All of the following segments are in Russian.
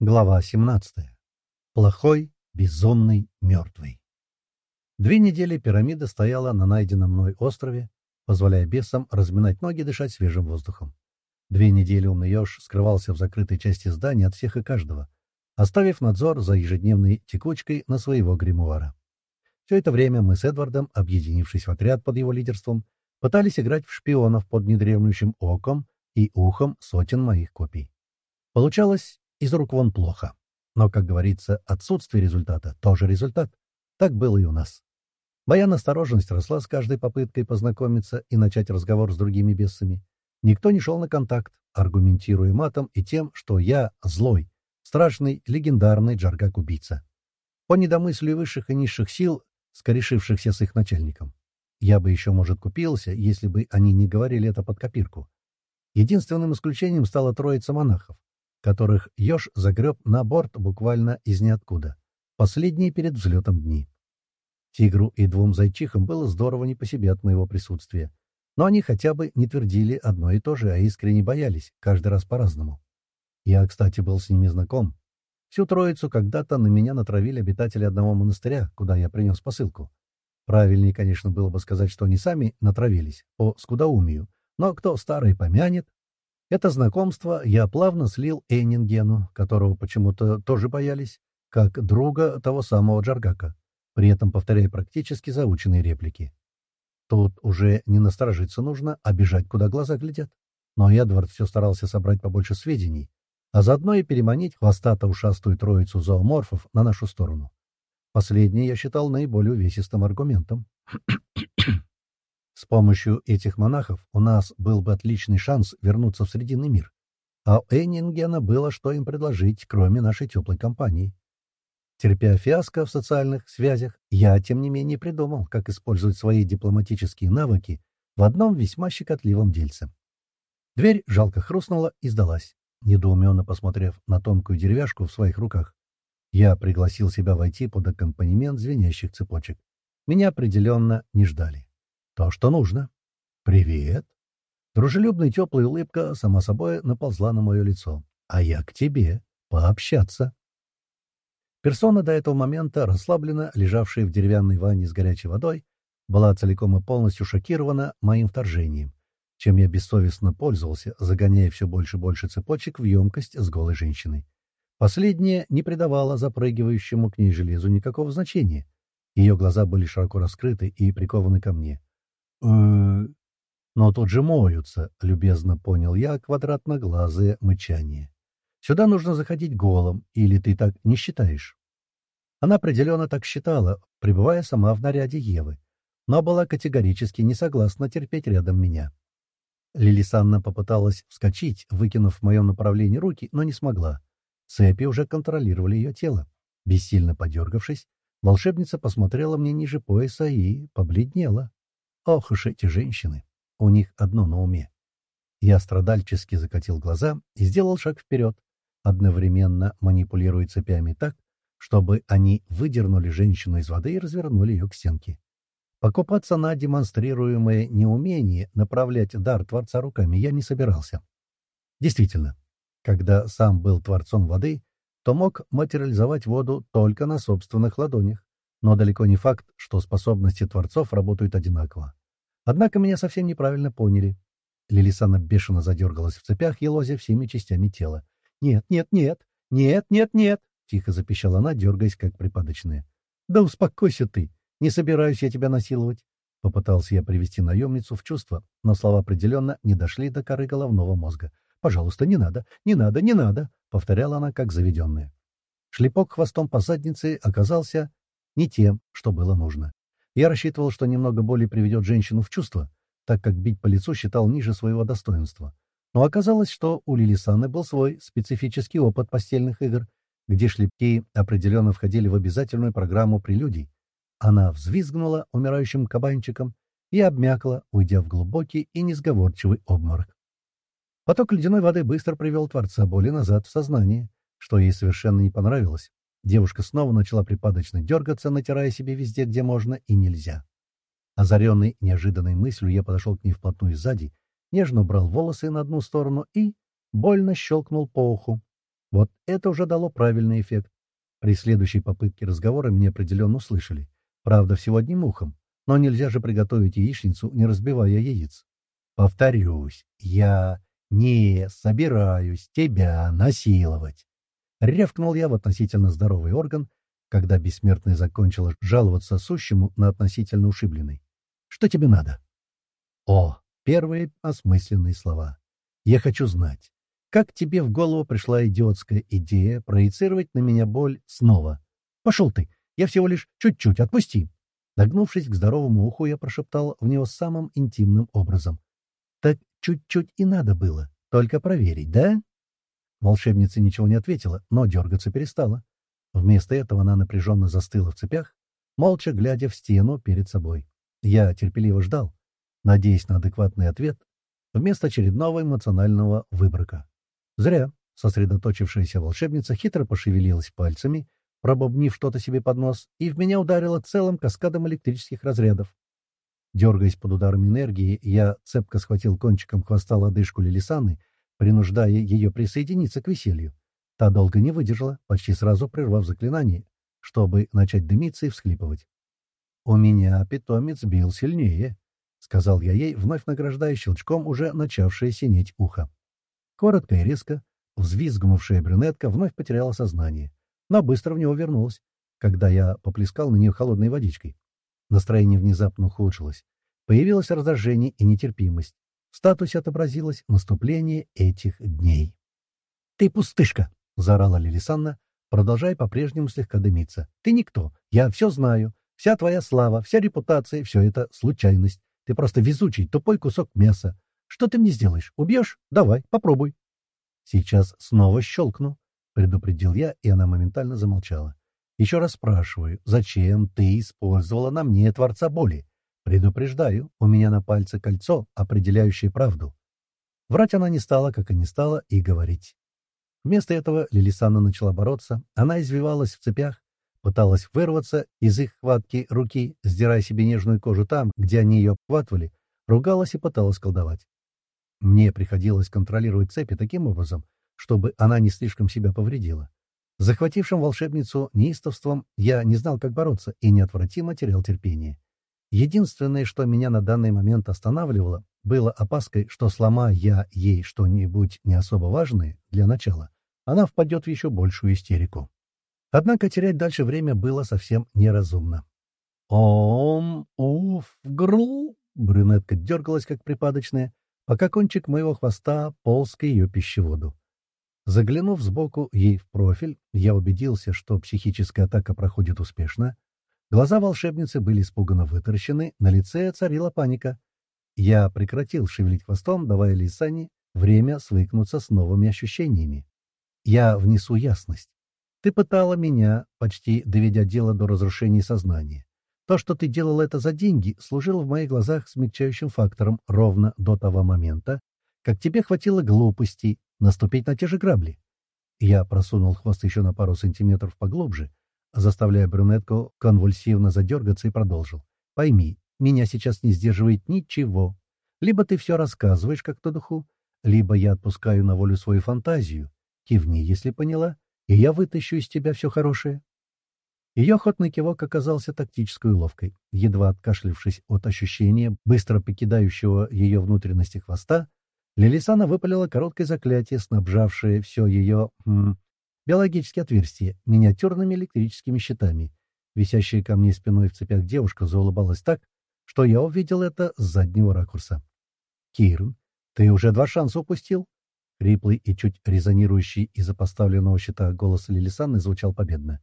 Глава 17. Плохой, безумный, мертвый. Две недели пирамида стояла на найденном мной острове, позволяя бесам разминать ноги и дышать свежим воздухом. Две недели умный еж скрывался в закрытой части здания от всех и каждого, оставив надзор за ежедневной текучкой на своего гримуара. Все это время мы с Эдвардом, объединившись в отряд под его лидерством, пытались играть в шпионов под недремлющим оком и ухом сотен моих копий. Получалось из рук вон плохо. Но, как говорится, отсутствие результата — тоже результат. Так было и у нас. Моя настороженность росла с каждой попыткой познакомиться и начать разговор с другими бесами. Никто не шел на контакт, аргументируя матом и тем, что я злой, страшный, легендарный джаргак-убийца. По недомыслию высших и низших сил, скорешившихся с их начальником. Я бы еще, может, купился, если бы они не говорили это под копирку. Единственным исключением стала троица монахов, которых еж загреб на борт буквально из ниоткуда. Последние перед взлетом дни. Тигру и двум зайчихам было здорово не по себе от моего присутствия. Но они хотя бы не твердили одно и то же, а искренне боялись, каждый раз по-разному. Я, кстати, был с ними знаком. Всю троицу когда-то на меня натравили обитатели одного монастыря, куда я принес посылку. Правильнее, конечно, было бы сказать, что они сами натравились, по скудоумию, но кто старый помянет, это знакомство я плавно слил Эйнингену, которого почему-то тоже боялись, как друга того самого Джаргака, при этом повторяя практически заученные реплики. Тут уже не насторожиться нужно, а бежать, куда глаза глядят. Но Эдвард все старался собрать побольше сведений, а заодно и переманить хвостато-ушастую троицу зооморфов на нашу сторону. Последнее я считал наиболее увесистым аргументом. С помощью этих монахов у нас был бы отличный шанс вернуться в Срединный мир. А у Эйнингена было что им предложить, кроме нашей теплой компании. Терпя фиаско в социальных связях, я, тем не менее, придумал, как использовать свои дипломатические навыки в одном весьма щекотливом дельце. Дверь жалко хрустнула и сдалась, недоуменно посмотрев на тонкую деревяшку в своих руках. Я пригласил себя войти под аккомпанемент звенящих цепочек. Меня определенно не ждали. То, что нужно. «Привет!» Дружелюбная теплая улыбка, сама собой, наползла на мое лицо. «А я к тебе. Пообщаться». Персона до этого момента, расслабленно лежавшая в деревянной ванне с горячей водой, была целиком и полностью шокирована моим вторжением, чем я бессовестно пользовался, загоняя все больше и больше цепочек в емкость с голой женщиной. Последнее не придавало запрыгивающему к ней железу никакого значения. Ее глаза были широко раскрыты и прикованы ко мне. Э, но тут же моются, — любезно понял я квадратноглазое мычание. Сюда нужно заходить голым, или ты так не считаешь? Она определенно так считала, пребывая сама в наряде Евы, но была категорически не согласна терпеть рядом меня. Лилисанна попыталась вскочить, выкинув в моем направлении руки, но не смогла. Цепи уже контролировали ее тело. Бессильно подергавшись, волшебница посмотрела мне ниже пояса и побледнела. Ох уж эти женщины! У них одно на уме. Я страдальчески закатил глаза и сделал шаг вперед, одновременно манипулируя цепями так, чтобы они выдернули женщину из воды и развернули ее к стенке. Покупаться на демонстрируемое неумение направлять дар Творца руками я не собирался. Действительно, когда сам был Творцом воды, то мог материализовать воду только на собственных ладонях, но далеко не факт, что способности творцов работают одинаково. Однако меня совсем неправильно поняли. Лилисана бешено задергалась в цепях, елозя всеми частями тела. «Нет, нет, нет! Нет, нет, нет!» — тихо запищала она, дергаясь, как припадочная. «Да успокойся ты! Не собираюсь я тебя насиловать!» Попытался я привести наемницу в чувство, но слова определенно не дошли до коры головного мозга. «Пожалуйста, не надо, не надо, не надо!» — повторяла она, как заведенная. Шлепок хвостом по заднице оказался не тем, что было нужно. Я рассчитывал, что немного боли приведет женщину в чувство, так как бить по лицу считал ниже своего достоинства. Но оказалось, что у Лилисаны был свой специфический опыт постельных игр, где шлепки определенно входили в обязательную программу прелюдий. Она взвизгнула умирающим кабанчиком и обмякла, уйдя в глубокий и несговорчивый обморок. Поток ледяной воды быстро привел Творца боли назад в сознание, что ей совершенно не понравилось. Девушка снова начала припадочно дергаться, натирая себе везде, где можно и нельзя. Озаренный неожиданной мыслью, я подошел к ней вплотную сзади, нежно убрал волосы на одну сторону и больно щелкнул по уху. Вот это уже дало правильный эффект. При следующей попытке разговора меня определенно услышали. Правда, всего одним ухом. Но нельзя же приготовить яичницу, не разбивая яиц. Повторюсь, я не собираюсь тебя насиловать. Рявкнул я в относительно здоровый орган, когда бессмертная закончила жаловаться сущему на относительно ушибленный. Что тебе надо? О, первые осмысленные слова. Я хочу знать, как тебе в голову пришла идиотская идея проецировать на меня боль снова? Пошел ты, я всего лишь чуть-чуть, отпусти. Нагнувшись к здоровому уху, я прошептал в него самым интимным образом. Так чуть-чуть и надо было, только проверить, да? Волшебница ничего не ответила, но дергаться перестала. Вместо этого она напряженно застыла в цепях, молча глядя в стену перед собой. Я терпеливо ждал, надеясь на адекватный ответ, вместо очередного эмоционального выброка. Зря сосредоточившаяся волшебница хитро пошевелилась пальцами, пробобнив что-то себе под нос, и в меня ударило целым каскадом электрических разрядов. Дергаясь под ударом энергии, я цепко схватил кончиком хвоста лодыжку Лилисаны, принуждая ее присоединиться к веселью. Та долго не выдержала, почти сразу прервав заклинание, чтобы начать дымиться и всхлипывать. «У меня питомец бил сильнее», — сказал я ей, вновь награждая щелчком уже начавшее синеть ухо. Коротко и резко, взвизгнувшая брюнетка вновь потеряла сознание, но быстро в него вернулась, когда я поплескал на нее холодной водичкой. Настроение внезапно ухудшилось. Появилось раздражение и нетерпимость. В статусе отобразилось наступление этих дней. «Ты пустышка!» — заорала Лилисанна, продолжая по-прежнему слегка дымиться. «Ты никто. Я все знаю. Вся твоя слава, вся репутация — все это случайность. Ты просто везучий, тупой кусок мяса. Что ты мне сделаешь? Убьешь? Давай, попробуй». «Сейчас снова щелкну», — предупредил я, и она моментально замолчала. «Еще раз спрашиваю, зачем ты использовала на мне Творца Боли? Предупреждаю, у меня на пальце кольцо, определяющее правду». Врать она не стала, как и не стала, и говорить. Вместо этого Лилисана начала бороться. Она извивалась в цепях, пыталась вырваться из их хватки руки, сдирая себе нежную кожу там, где они ее обхватывали, ругалась и пыталась колдовать. Мне приходилось контролировать цепи таким образом, чтобы она не слишком себя повредила. Захватившим волшебницу неистовством я не знал, как бороться, и неотвратимо терял терпение. Единственное, что меня на данный момент останавливало, было опаской, что сломая я ей что-нибудь не особо важное для начала, она впадет в еще большую истерику. Однако терять дальше время было совсем неразумно. «Ом, уф, грл!» Брюнетка дергалась, как припадочная, пока кончик моего хвоста полз к ее пищеводу. Заглянув сбоку ей в профиль, я убедился, что психическая атака проходит успешно. Глаза волшебницы были испуганно вытаращены, на лице царила паника. Я прекратил шевелить хвостом, давая Лисане время свыкнуться с новыми ощущениями. Я внесу ясность. Ты пытала меня, почти доведя дело до разрушения сознания. То, что ты делал это за деньги, служило в моих глазах смягчающим фактором ровно до того момента, как тебе хватило глупости наступить на те же грабли. Я просунул хвост еще на пару сантиметров поглубже, заставляя брюнетку конвульсивно задергаться и продолжил. Пойми, меня сейчас не сдерживает ничего. Либо ты все рассказываешь как-то духу, либо я отпускаю на волю свою фантазию, Кивни, если поняла, и я вытащу из тебя все хорошее. Ее охотный кивок оказался тактической уловкой. Едва откашлившись от ощущения, быстро покидающего ее внутренности хвоста, Лилисана выпалила короткое заклятие, снабжавшее все ее м, биологические отверстия миниатюрными электрическими щитами. Висящая ко мне спиной в цепях девушка заулыбалась так, что я увидел это с заднего ракурса. «Кирн, ты уже два шанса упустил. Хриплый и чуть резонирующий из-за поставленного щита голос Лилисаны звучал победно.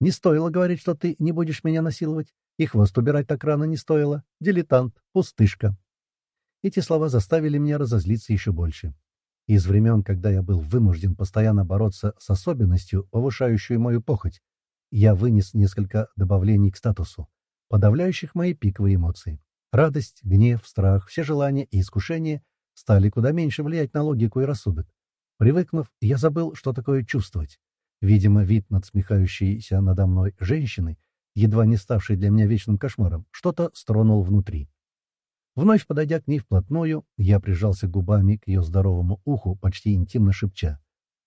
«Не стоило говорить, что ты не будешь меня насиловать, и хвост убирать так рано не стоило. Дилетант, пустышка». Эти слова заставили меня разозлиться еще больше. Из времен, когда я был вынужден постоянно бороться с особенностью, повышающую мою похоть, я вынес несколько добавлений к статусу, подавляющих мои пиковые эмоции. Радость, гнев, страх, все желания и искушения стали куда меньше влиять на логику и рассудок. Привыкнув, я забыл, что такое чувствовать. Видимо, вид надсмехающейся надо мной женщины, едва не ставшей для меня вечным кошмаром, что-то стронул внутри. Вновь подойдя к ней вплотную, я прижался губами к ее здоровому уху, почти интимно шепча.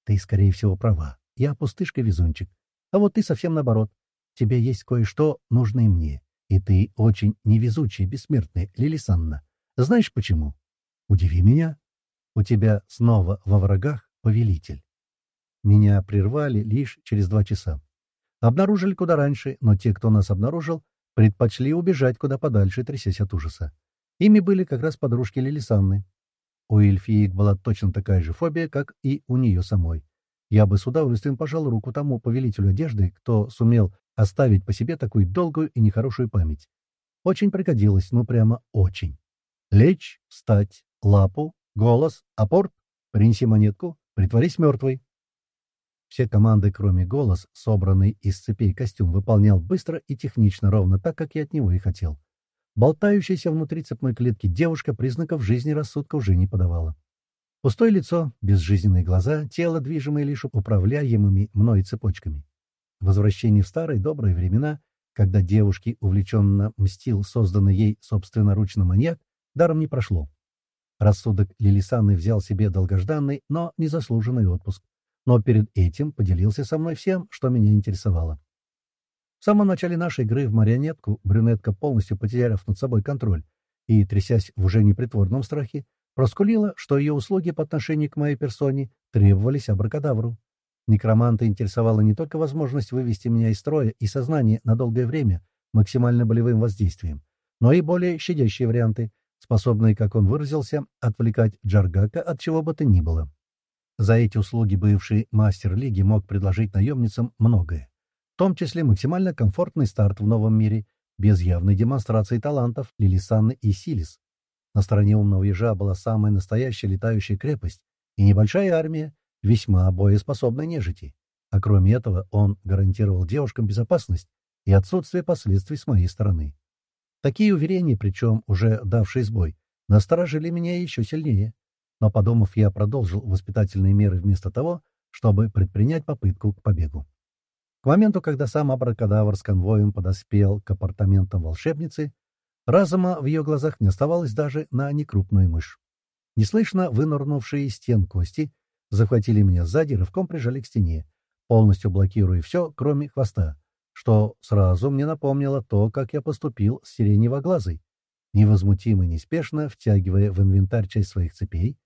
Ты, скорее всего, права. Я пустышка-везунчик. А вот ты совсем наоборот. Тебе есть кое-что, нужное мне. И ты очень невезучий, бессмертный, Лилисанна. Знаешь почему? Удиви меня. У тебя снова во врагах повелитель. Меня прервали лишь через два часа. Обнаружили куда раньше, но те, кто нас обнаружил, предпочли убежать куда подальше, трясясь от ужаса. Ими были как раз подружки Лилисанны. У эльфиек была точно такая же фобия, как и у нее самой. Я бы с удовольствием пожал руку тому повелителю одежды, кто сумел оставить по себе такую долгую и нехорошую память. Очень пригодилось, ну прямо очень. Лечь, встать, лапу, голос, апорт, принеси монетку, притворись мертвой. Все команды, кроме голос, собранный из цепей костюм, выполнял быстро и технично, ровно так, как я от него и хотел. Болтающаяся внутри цепной клетки девушка признаков жизни рассудка уже не подавала. Пустое лицо, безжизненные глаза, тело, движимое лишь управляемыми мной цепочками. Возвращение в старые добрые времена, когда девушке увлеченно мстил созданный ей собственноручно маньяк, даром не прошло. Рассудок Лилисаны взял себе долгожданный, но незаслуженный отпуск но перед этим поделился со мной всем, что меня интересовало. В самом начале нашей игры в марионетку брюнетка, полностью потеряв над собой контроль и, трясясь в уже непритворном страхе, проскулила, что ее услуги по отношению к моей персоне требовались абракадавру. Некроманта интересовала не только возможность вывести меня из строя и сознания на долгое время максимально болевым воздействием, но и более щадящие варианты, способные, как он выразился, отвлекать Джаргака от чего бы то ни было. За эти услуги бывший мастер лиги мог предложить наемницам многое, том числе максимально комфортный старт в новом мире, без явной демонстрации талантов Лилисанны и Силис. На стороне умного ежа была самая настоящая летающая крепость и небольшая армия, весьма боеспособной нежити. А кроме этого, он гарантировал девушкам безопасность и отсутствие последствий с моей стороны. Такие уверения, причем уже давшие сбой, насторожили меня еще сильнее. Но, подумав, я продолжил воспитательные меры вместо того, чтобы предпринять попытку к побегу. К моменту, когда сам абракадавр с конвоем подоспел к апартаментам волшебницы, разума в ее глазах не оставалось даже на некрупную мышь. Неслышно вынырнувшие из стен кости захватили меня сзади, рывком прижали к стене, полностью блокируя все, кроме хвоста, что сразу мне напомнило то, как я поступил с сиреневоглазой. Невозмутимо и неспешно, втягивая в инвентарь часть своих цепей,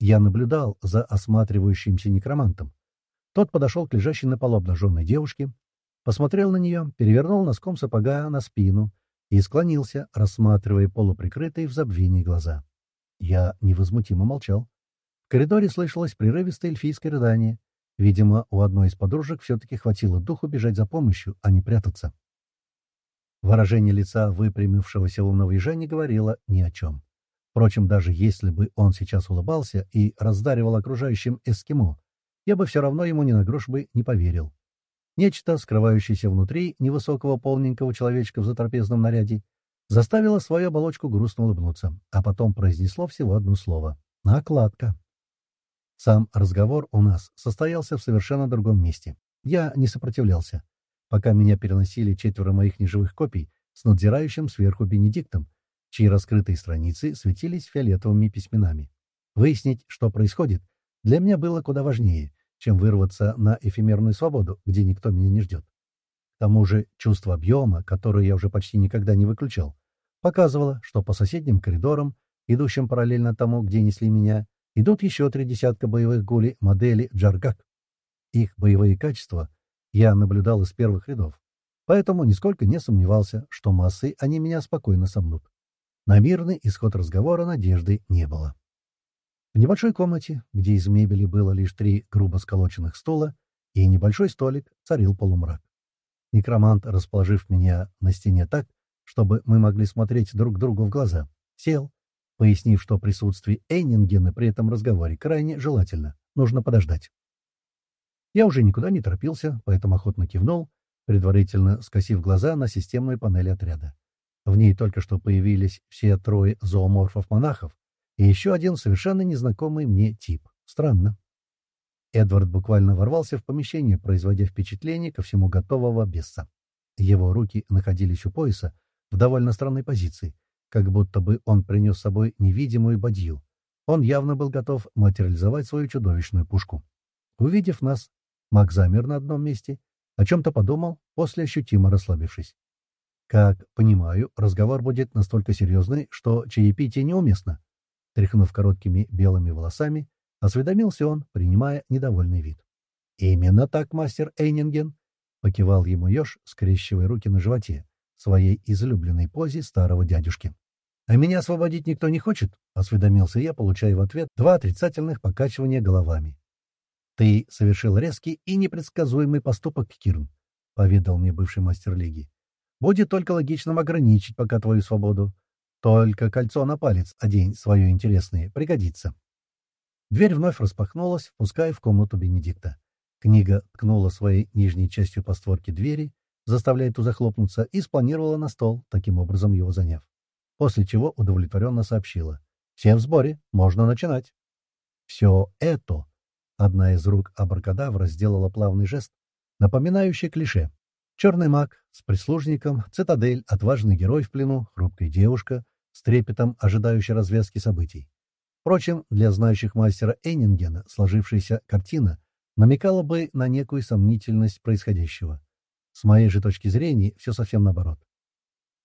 я наблюдал за осматривающимся некромантом. Тот подошел к лежащей на полу обнаженной девушке, посмотрел на нее, перевернул носком сапога на спину и склонился, рассматривая полуприкрытые в забвении глаза. Я невозмутимо молчал. В коридоре слышалось прерывистое эльфийское рыдание. Видимо, у одной из подружек все-таки хватило духу бежать за помощью, а не прятаться. Выражение лица выпрямившегося умного ежа не говорило ни о чем. Впрочем, даже если бы он сейчас улыбался и раздаривал окружающим эскимо, я бы все равно ему ни на грош бы не поверил. Нечто, скрывающееся внутри невысокого полненького человечка в затрапезном наряде, заставило свою оболочку грустно улыбнуться, а потом произнесло всего одно слово — «накладка». Сам разговор у нас состоялся в совершенно другом месте. Я не сопротивлялся, пока меня переносили четверо моих неживых копий с надзирающим сверху Бенедиктом, чьи раскрытые страницы светились фиолетовыми письменами. Выяснить, что происходит, для меня было куда важнее, чем вырваться на эфемерную свободу, где никто меня не ждет. К тому же чувство объема, которое я уже почти никогда не выключал, показывало, что по соседним коридорам, идущим параллельно тому, где несли меня, идут еще три десятка боевых гулей модели Джаргак. Их боевые качества я наблюдал из первых рядов, поэтому нисколько не сомневался, что массы они меня спокойно сомнут. На мирный исход разговора надежды не было. В небольшой комнате, где из мебели было лишь три грубо сколоченных стула и небольшой столик, царил полумрак. Некромант, расположив меня на стене так, чтобы мы могли смотреть друг другу в глаза, сел, пояснив, что присутствие Эйнингена при этом разговоре крайне желательно, нужно подождать. Я уже никуда не торопился, поэтому охотно кивнул, предварительно скосив глаза на системную панель отряда. В ней только что появились все трое зооморфов-монахов и еще один совершенно незнакомый мне тип. Странно. Эдвард буквально ворвался в помещение, производя впечатление ко всему готового беса. Его руки находились у пояса в довольно странной позиции, как будто бы он принес с собой невидимую бадью. Он явно был готов материализовать свою чудовищную пушку. Увидев нас, маг замер на одном месте, о чем-то подумал, после ощутимо расслабившись. Как понимаю, разговор будет настолько серьезный, что чаепитие неуместно. Тряхнув короткими белыми волосами, осведомился он, принимая недовольный вид. «Именно так, мастер Эйнинген!» — покивал ему еж, скрещивая руки на животе, своей излюбленной позе старого дядюшки. «А меня освободить никто не хочет?» — осведомился я, получая в ответ два отрицательных покачивания головами. «Ты совершил резкий и непредсказуемый поступок, Кирн», — поведал мне бывший мастер лиги. «Будет только логичным ограничить пока твою свободу. Только кольцо на палец одень свое интересное, пригодится». Дверь вновь распахнулась, впуская в комнату Бенедикта. Книга ткнула своей нижней частью по створке двери, заставляя ту захлопнуться, и спланировала на стол, таким образом его заняв. После чего удовлетворенно сообщила. «Все в сборе, можно начинать». «Все это», — одна из рук абракадавра сделала плавный жест, напоминающий клише. Черный маг с прислужником, цитадель, отважный герой в плену, хрупкая девушка, с трепетом ожидающая развязки событий. Впрочем, для знающих мастера Эйнингена сложившаяся картина намекала бы на некую сомнительность происходящего. С моей же точки зрения, все совсем наоборот.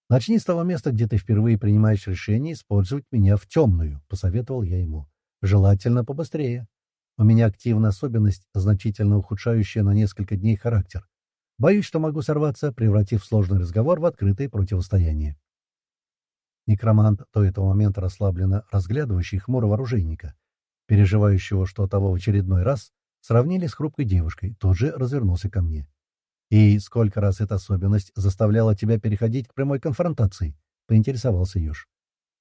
«Начни с того места, где ты впервые принимаешь решение использовать меня в темную», — посоветовал я ему. «Желательно побыстрее. У меня активная особенность, значительно ухудшающая на несколько дней характер. Боюсь, что могу сорваться, превратив сложный разговор в открытое противостояние». Некромант до этого момента расслабленно разглядывающий хмурого оружейника, переживающего, что того в очередной раз Сравнили с хрупкой девушкой, тут же развернулся ко мне. «И сколько раз эта особенность заставляла тебя переходить к прямой конфронтации?» — поинтересовался Юж.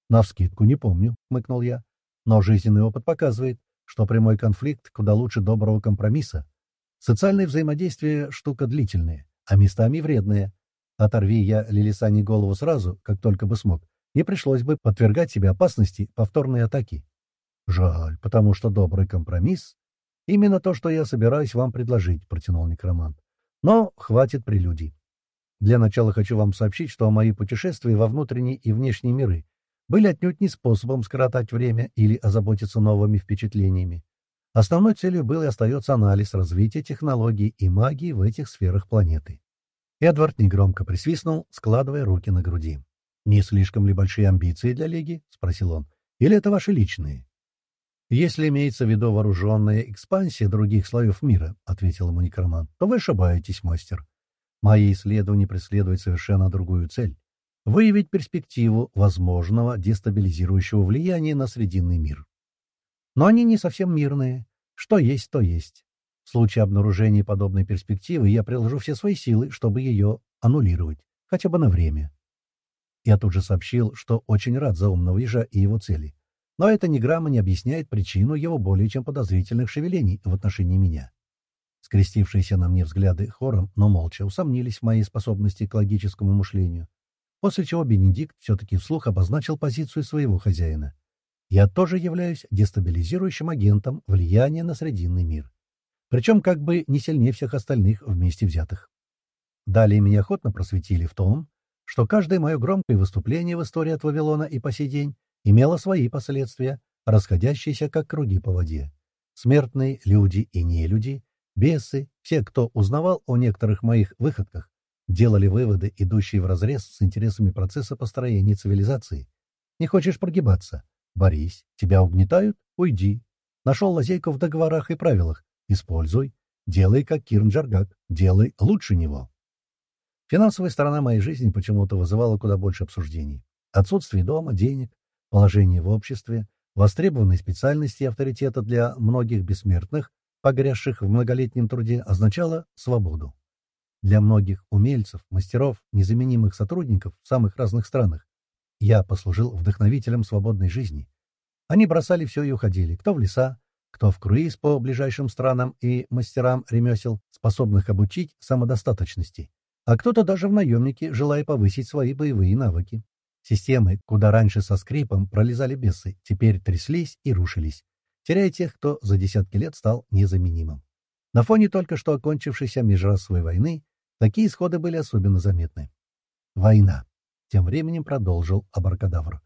«Навскидку не помню», — мыкнул я. «Но жизненный опыт показывает, что прямой конфликт куда лучше доброго компромисса. Социальное взаимодействие — штука длительная, а местами вредная. Оторви я Лилисане голову сразу, как только бы смог, не пришлось бы подвергать себе опасности повторной атаки. Жаль, потому что добрый компромисс «Именно то, что я собираюсь вам предложить», — протянул некромант. «Но хватит прелюдий. Для начала хочу вам сообщить, что мои путешествия во внутренние и внешние миры были отнюдь не способом скоротать время или озаботиться новыми впечатлениями. Основной целью был и остается анализ развития технологий и магии в этих сферах планеты. Эдвард негромко присвистнул, складывая руки на груди. «Не слишком ли большие амбиции для Лиги?» — спросил он. «Или это ваши личные?» «Если имеется в виду вооруженная экспансия других слоев мира», — ответил ему некромант, — «то вы ошибаетесь, мастер. Мои исследования преследуют совершенно другую цель — выявить перспективу возможного дестабилизирующего влияния на Срединный мир. Но они не совсем мирные. Что есть, то есть. В случае обнаружения подобной перспективы я приложу все свои силы, чтобы ее аннулировать, хотя бы на время. Я тут же сообщил, что очень рад за умного ежа и его цели. Но это ни грамма не объясняет причину его более чем подозрительных шевелений в отношении меня. Скрестившиеся на мне взгляды хором, но молча, усомнились в моей способности к логическому мышлению, после чего Бенедикт все-таки вслух обозначил позицию своего хозяина. Я тоже являюсь дестабилизирующим агентом влияния на Срединный мир. Причем как бы не сильнее всех остальных вместе взятых. Далее меня охотно просветили в том, что каждое мое громкое выступление в истории от Вавилона и по сей день имело свои последствия, расходящиеся как круги по воде. Смертные, люди и нелюди, бесы, все, кто узнавал о некоторых моих выходках, делали выводы, идущие вразрез с интересами процесса построения цивилизации. Не хочешь прогибаться? Борись. Тебя угнетают? Уйди. Нашел лазейку в договорах и правилах? Используй. Делай, как Кирн Джаргак. Делай лучше него. Финансовая сторона моей жизни почему-то вызывала куда больше обсуждений. Отсутствие дома, денег, Положение в обществе, востребованной специальности и авторитета для многих бессмертных, погрязших в многолетнем труде, означало свободу. Для многих умельцев, мастеров, незаменимых сотрудников в самых разных странах я послужил вдохновителем свободной жизни. Они бросали все и уходили, кто в леса, кто в круиз по ближайшим странам и мастерам ремесел, способных обучить самодостаточности, а кто-то даже в наемники, желая повысить свои боевые навыки. Системы, куда раньше со скрипом пролезали бесы, теперь тряслись и рушились, теряя тех, кто за десятки лет стал незаменимым. На фоне только что окончившейся межрасовой войны такие исходы были особенно заметны. Война. Тем временем продолжил Абаркадавр.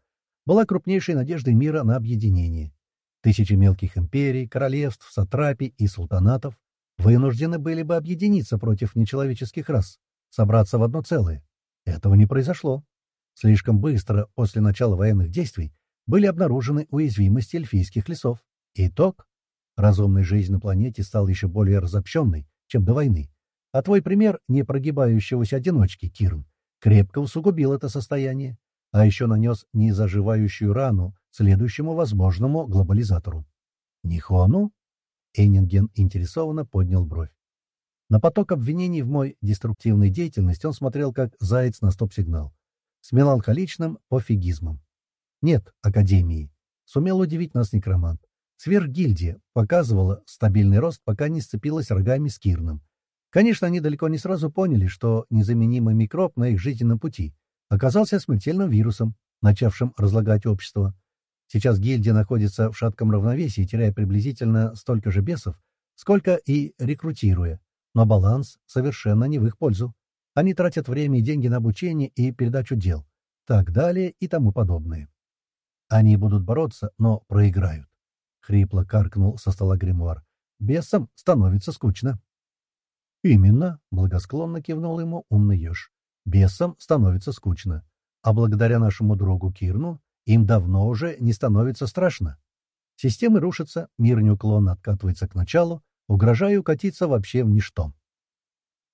Была крупнейшей надеждой мира на объединение. Тысячи мелких империй, королевств, сатрапий и султанатов вынуждены были бы объединиться против нечеловеческих рас, собраться в одно целое. Этого не произошло. Слишком быстро после начала военных действий были обнаружены уязвимости эльфийских лесов. Итог — разумная жизнь на планете стала еще более разобщенной, чем до войны. А твой пример непрогибающегося одиночки, Кирн, крепко усугубил это состояние, а еще нанес незаживающую рану следующему возможному глобализатору. «Нихону?» Эйнинген интересованно поднял бровь. На поток обвинений в мой деструктивной деятельности он смотрел как заяц на стоп-сигнал. С меланхоличным пофигизмом. Нет Академии. Сумел удивить нас некромант. Сверхгильдия показывала стабильный рост, пока не сцепилась рогами с Кирном. Конечно, они далеко не сразу поняли, что незаменимый микроб на их жизненном пути оказался смертельным вирусом, начавшим разлагать общество. Сейчас гильдия находится в шатком равновесии, теряя приблизительно столько же бесов, сколько и рекрутируя. Но баланс совершенно не в их пользу. Они тратят время и деньги на обучение и передачу дел. Так далее и тому подобное. Они будут бороться, но проиграют. Хрипло каркнул со стола гримуар. Бесам становится скучно. Именно, благосклонно кивнул ему умный еж. Бесам становится скучно. А благодаря нашему другу Кирну им давно уже не становится страшно. Системы рушатся, мир неуклонно откатывается к началу, угрожая укатиться вообще в ничто.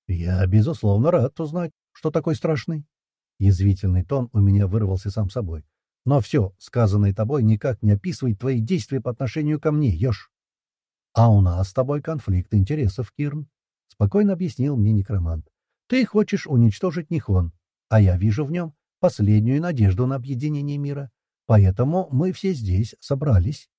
«Я, безусловно, рад узнать, что такой страшный». Язвительный тон у меня вырвался сам собой. «Но все, сказанное тобой, никак не описывает твои действия по отношению ко мне, Ёж». «А у нас с тобой конфликт интересов, Кирн», — спокойно объяснил мне некромант. «Ты хочешь уничтожить Нихон, а я вижу в нем последнюю надежду на объединение мира. Поэтому мы все здесь собрались.